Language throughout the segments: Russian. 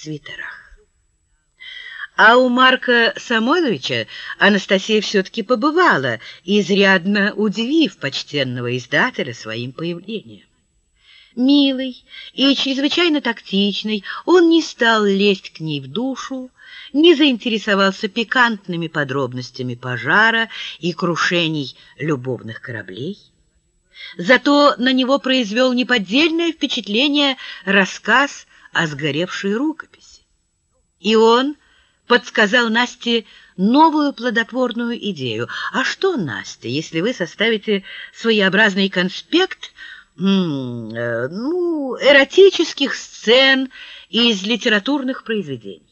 свитерах. А у Марка Самойловича Анастасия все-таки побывала, изрядно удивив почтенного издателя своим появлением. Милый и чрезвычайно тактичный, он не стал лезть к ней в душу, не заинтересовался пикантными подробностями пожара и крушений любовных кораблей. Зато на него произвел неподдельное впечатление рассказ о сгоревшей рукописи. И он подсказал Насте новую плодотворную идею. А что, Настя, если вы составите своеобразный конспект э, ну, эротических сцен из литературных произведений?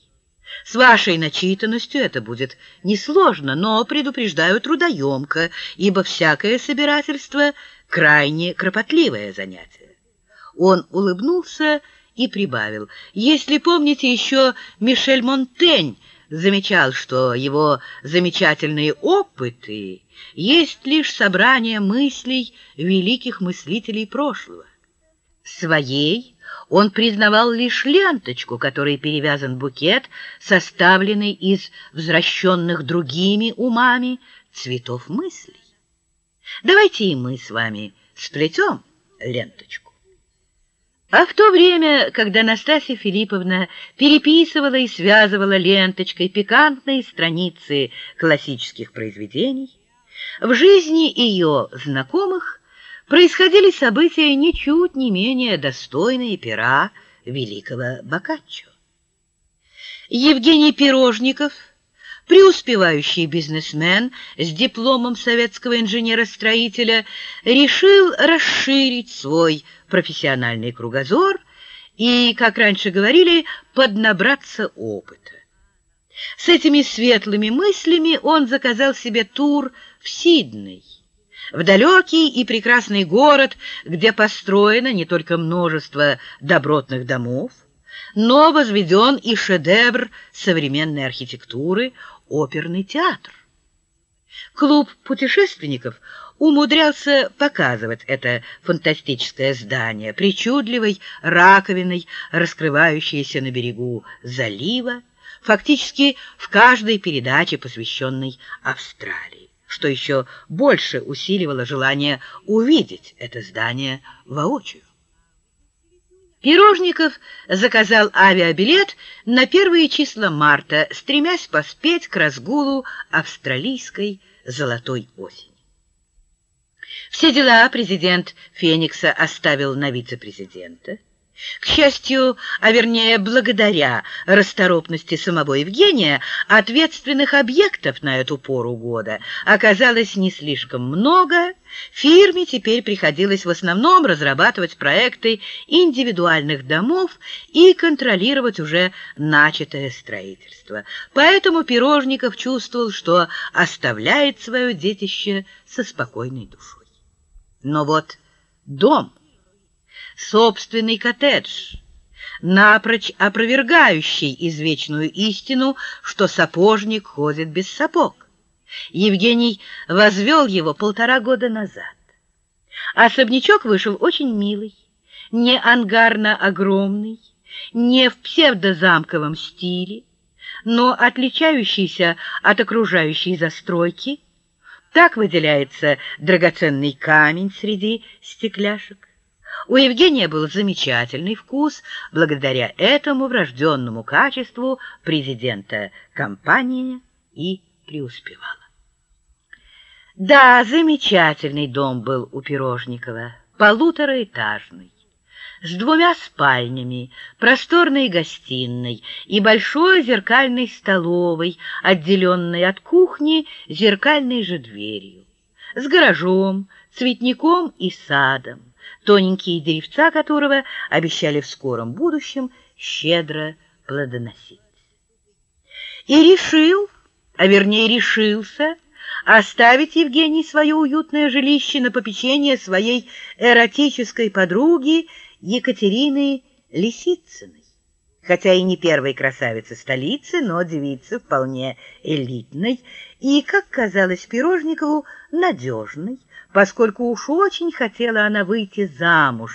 С вашей начитанностью это будет несложно, но, предупреждаю, трудоемко, ибо всякое собирательство — крайне кропотливое занятие. Он улыбнулся и прибавил. Если помните, еще Мишель Монтень замечал, что его замечательные опыты есть лишь собрание мыслей великих мыслителей прошлого. Своей он признавал лишь ленточку, которой перевязан букет, составленный из возвращенных другими умами цветов мыслей. Давайте и мы с вами сплетем ленточку. А в то время, когда Настасья Филипповна переписывала и связывала ленточкой пикантные страницы классических произведений, в жизни ее знакомых происходили события ничуть не менее достойные пера великого Боккаччо. Евгений Пирожников, преуспевающий бизнесмен с дипломом советского инженера-строителя, решил расширить свой профессиональный кругозор и, как раньше говорили, поднабраться опыта. С этими светлыми мыслями он заказал себе тур в Сидней, в далекий и прекрасный город, где построено не только множество добротных домов, но возведен и шедевр современной архитектуры — оперный театр. Клуб путешественников умудрялся показывать это фантастическое здание, причудливой раковиной, раскрывающейся на берегу залива, фактически в каждой передаче, посвященной Австралии что еще больше усиливало желание увидеть это здание воочию. Пирожников заказал авиабилет на первые числа марта, стремясь поспеть к разгулу австралийской золотой осени. Все дела президент Феникса оставил на вице-президента. К счастью, а вернее благодаря расторопности самого Евгения, ответственных объектов на эту пору года оказалось не слишком много. Фирме теперь приходилось в основном разрабатывать проекты индивидуальных домов и контролировать уже начатое строительство. Поэтому Пирожников чувствовал, что оставляет свое детище со спокойной душой. Но вот дом собственный коттедж, напрочь опровергающий извечную истину, что сапожник ходит без сапог. Евгений возвел его полтора года назад. Особнячок вышел очень милый, не ангарно огромный, не в псевдозамковом стиле, но отличающийся от окружающей застройки. Так выделяется драгоценный камень среди стекляшек. У Евгения был замечательный вкус, благодаря этому врожденному качеству президента компании и преуспевала. Да, замечательный дом был у Пирожникова, полутораэтажный, с двумя спальнями, просторной гостиной и большой зеркальной столовой, отделенной от кухни зеркальной же дверью, с гаражом, цветником и садом тоненькие деревца которого обещали в скором будущем щедро плодоносить. И решил, а вернее решился, оставить Евгений свое уютное жилище на попечение своей эротической подруги Екатерины Лисицыной. Хотя и не первой красавицы столицы, но девицы вполне элитной и, как казалось Пирожникову, надежной, поскольку уж очень хотела она выйти замуж